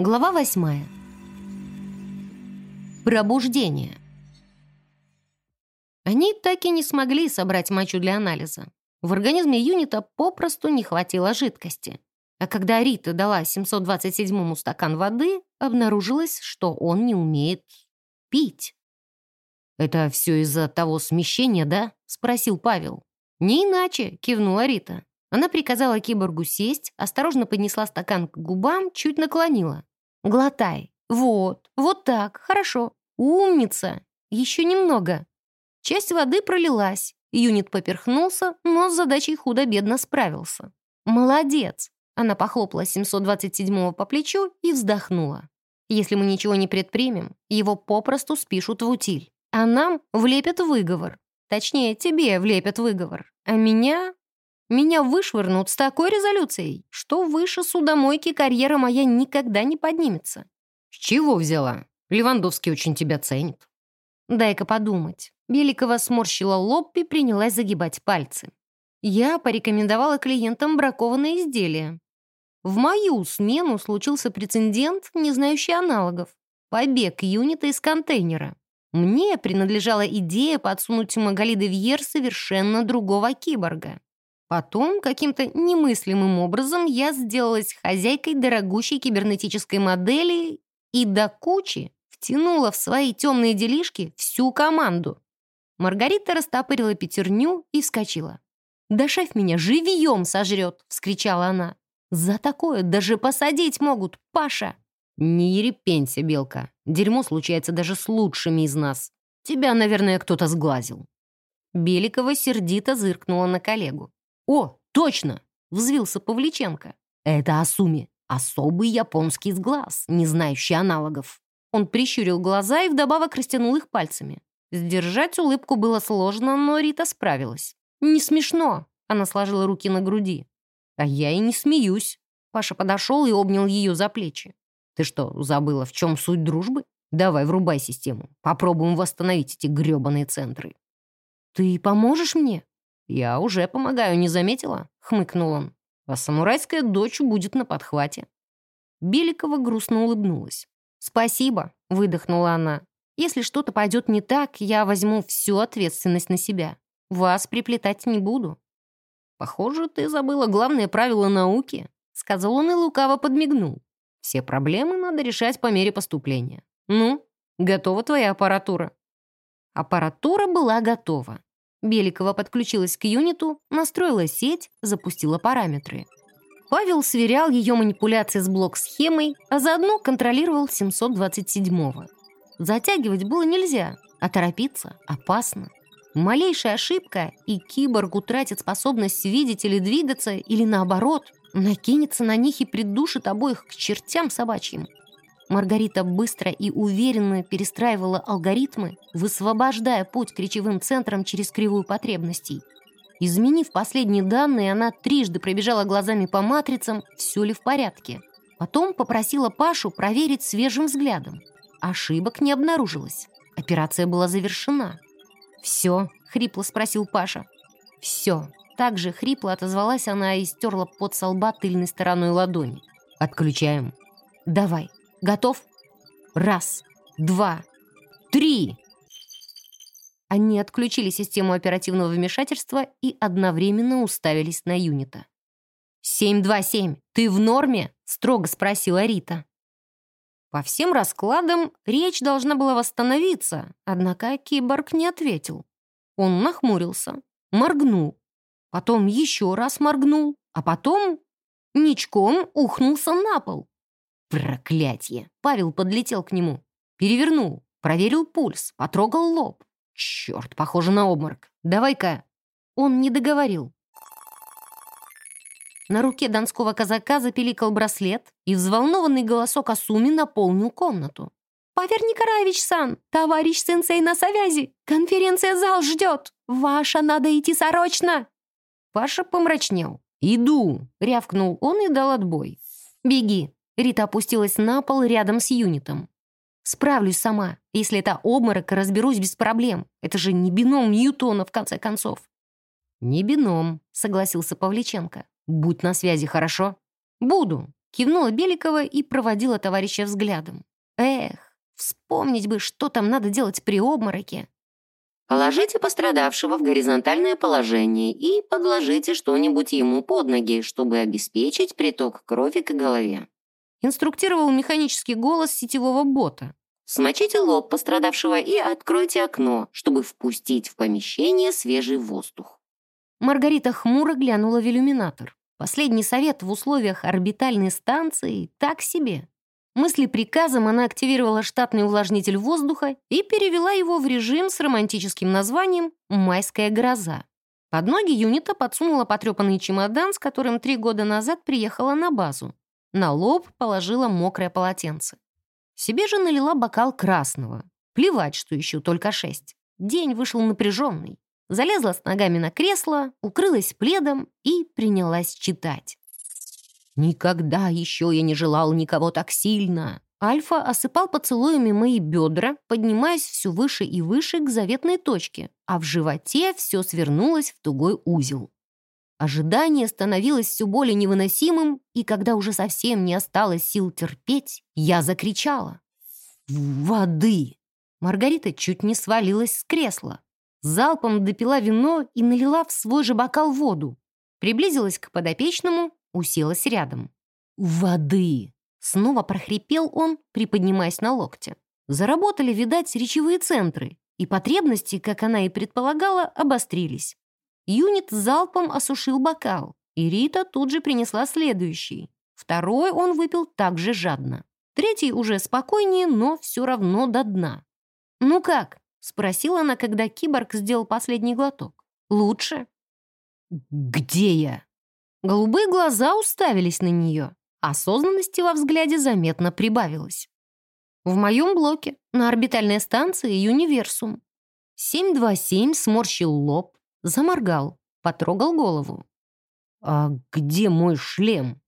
Глава восьмая. Пробуждение. Они так и не смогли собрать мочу для анализа. В организме юнита попросту не хватило жидкости. А когда Рита дала 727-му стакан воды, обнаружилось, что он не умеет пить. «Это все из-за того смещения, да?» — спросил Павел. «Не иначе», — кивнула Рита. Она приказала киборгу сесть, осторожно поднесла стакан к губам, чуть наклонила. «Глотай. Вот, вот так, хорошо. Умница. Еще немного». Часть воды пролилась. Юнит поперхнулся, но с задачей худо-бедно справился. «Молодец!» Она похлопала 727-го по плечу и вздохнула. «Если мы ничего не предпримем, его попросту спишут в утиль. А нам влепят выговор. Точнее, тебе влепят выговор. А меня... Меня вышвырнут с такой резолюцией, что выше судомойки карьера моя никогда не поднимется». «С чего взяла? Левандовский очень тебя ценит». «Дай-ка подумать». Беликова сморщила лоб и принялась загибать пальцы. Я порекомендовала клиентам бракованное изделие. В мою смену случился прецедент, не знающий аналогов. Побег юнита из контейнера. Мне принадлежала идея подсунуть Магали де Вьер совершенно другого киборга. Потом, каким-то немыслимым образом, я сделалась хозяйкой дорогущей кибернетической модели и до кучи втянула в свои темные делишки всю команду. Маргарита растопырила пятерню и вскочила. «Да шеф меня живьем сожрет!» — вскричала она. «За такое даже посадить могут, Паша!» «Не ерепенься, Белка. Дерьмо случается даже с лучшими из нас. Тебя, наверное, кто-то сглазил». Беликова сердито зыркнула на коллегу. «О, точно!» — взвился Павличенко. «Это Асуми. Особый японский сглаз, не знающий аналогов». Он прищурил глаза и вдобавок растянул их пальцами. Сдержать улыбку было сложно, но Рита справилась. «Не смешно!» — она сложила руки на груди. «А я и не смеюсь». Паша подошел и обнял ее за плечи. «Ты что, забыла, в чем суть дружбы? Давай, врубай систему. Попробуем восстановить эти грёбаные центры». «Ты поможешь мне?» «Я уже помогаю, не заметила?» — хмыкнул он. «А самурайская дочь будет на подхвате». Беликова грустно улыбнулась. «Спасибо», — выдохнула она. «Если что-то пойдет не так, я возьму всю ответственность на себя. Вас приплетать не буду». «Похоже, ты забыла главное правило науки», — сказал он и лукаво подмигнул. «Все проблемы надо решать по мере поступления. Ну, готова твоя аппаратура?» Аппаратура была готова. Беликова подключилась к юниту, настроила сеть, запустила параметры. Павел сверял ее манипуляции с блок-схемой, а заодно контролировал 727-го. Затягивать было нельзя, а торопиться опасно. Малейшая ошибка, и киборг утратит способность видеть или двигаться, или наоборот, накинется на них и придушит обоих к чертям собачьим. Маргарита быстро и уверенно перестраивала алгоритмы, высвобождая путь к речевым центрам через кривую потребностей. Изменив последние данные, она трижды пробежала глазами по матрицам, все ли в порядке. Потом попросила Пашу проверить свежим взглядом. Ошибок не обнаружилось. Операция была завершена. «Все?» — хрипло спросил Паша. «Все». Так же хрипло отозвалась она и стерла под со тыльной стороной ладони. «Отключаем». «Давай. Готов?» «Раз, два, три!» Они отключили систему оперативного вмешательства и одновременно уставились на юнита. «727, ты в норме?» — строго спросила Рита. По всем раскладам речь должна была восстановиться, однако киборг не ответил. Он нахмурился, моргнул, потом еще раз моргнул, а потом ничком ухнулся на пол. Проклятье! Павел подлетел к нему, перевернул, проверил пульс, потрогал лоб. Черт, похоже на обморок. Давай-ка. Он не договорил. На руке донского казака запеликал браслет, и взволнованный голосок Асуми наполнил комнату. «Павер Николаевич-сан, товарищ сенсей на связи! Конференция-зал ждет! Ваша надо идти срочно!» Паша помрачнел. «Иду!» — рявкнул он и дал отбой. «Беги!» — Рита опустилась на пол рядом с юнитом. «Справлюсь сама. Если это обморок, разберусь без проблем. Это же не бином Ньютона, в конце концов». «Не бином», — согласился Павличенко. «Будь на связи, хорошо?» «Буду. Кивнула Беликова и проводила товарища взглядом. Эх, вспомнить бы, что там надо делать при обмороке. Положите пострадавшего в горизонтальное положение и подложите что-нибудь ему под ноги, чтобы обеспечить приток крови к голове. Инструктировал механический голос сетевого бота. Смочите лоб пострадавшего и откройте окно, чтобы впустить в помещение свежий воздух. Маргарита хмуро глянула в иллюминатор. Последний совет в условиях орбитальной станции так себе. Мысли приказом она активировала штатный увлажнитель воздуха и перевела его в режим с романтическим названием «Майская гроза». Под ноги юнита подсунула потрепанный чемодан, с которым три года назад приехала на базу. На лоб положила мокрое полотенце. Себе же налила бокал красного. Плевать, что еще только шесть. День вышел напряженный. Залезла с ногами на кресло, укрылась пледом и принялась читать. «Никогда еще я не желал никого так сильно!» Альфа осыпал поцелуями мои бедра, поднимаясь все выше и выше к заветной точке, а в животе все свернулось в тугой узел. Ожидание становилось все более невыносимым, и когда уже совсем не осталось сил терпеть, я закричала. «Воды!» Маргарита чуть не свалилась с кресла. Залпом допила вино и налила в свой же бокал воду. Приблизилась к подопечному, уселась рядом. «Воды!» Снова прохрипел он, приподнимаясь на локте. Заработали, видать, речевые центры, и потребности, как она и предполагала, обострились. Юнит залпом осушил бокал, и Рита тут же принесла следующий. Второй он выпил также жадно. Третий уже спокойнее, но все равно до дна. «Ну как?» — спросила она, когда киборг сделал последний глоток. «Лучше?» «Где я?» Голубые глаза уставились на нее. Осознанности во взгляде заметно прибавилось. «В моем блоке, на орбитальной станции Юниверсум». 727 сморщил лоб, Заморгал, потрогал голову. «А где мой шлем?»